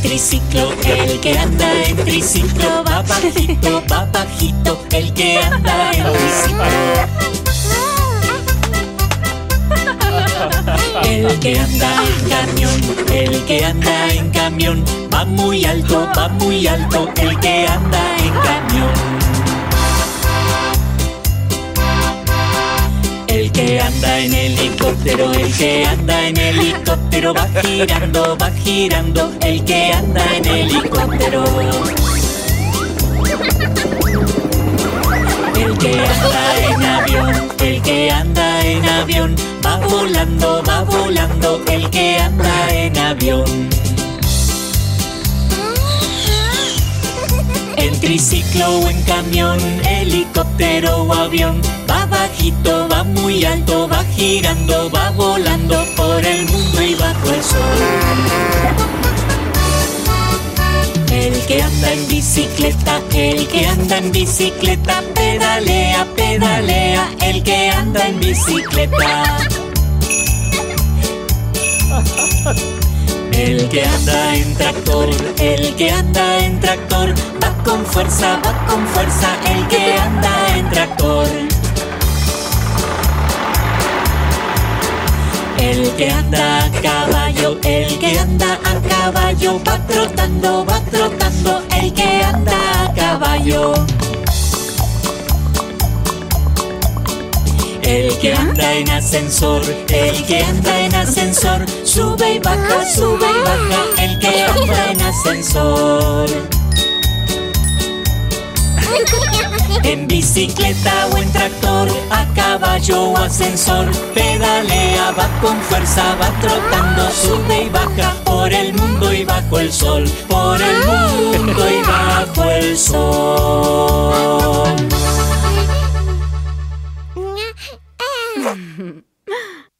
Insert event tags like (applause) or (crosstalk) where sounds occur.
triciclo, el que anda en triciclo va bajito, va bajito, el que anda en triciclo. El que anda en camión, el que anda en camión, va muy alto, va muy alto, el que anda en camión. En helicóptero, el que anda en helicóptero, va girando, va girando, el que anda en helicóptero. El que anda en avión, el que anda en avión, va volando, va volando, el que anda en avión. Triciclo o en camión, helicóptero o avión, va bajito, va muy alto, va girando, va volando por el mundo y bajo el sol. El que anda en bicicleta, el que anda en bicicleta, pedalea, pedalea, el que anda en bicicleta. El que anda en tractor, el que anda en tractor, va fuerza, va con fuerza, el que anda en tractor. El que anda a caballo, el que anda a caballo, va trotando, va trotando, el que anda a caballo. El que anda en ascensor, el que anda en ascensor, sube y baja, sube y baja, el que anda en ascensor. En bicicleta o en tractor, a caballo o ascensor, pedalea, va con fuerza, va trotando, sube y baja por el mundo y bajo el sol, por el mundo y bajo el sol. (laughs) Ah, ah.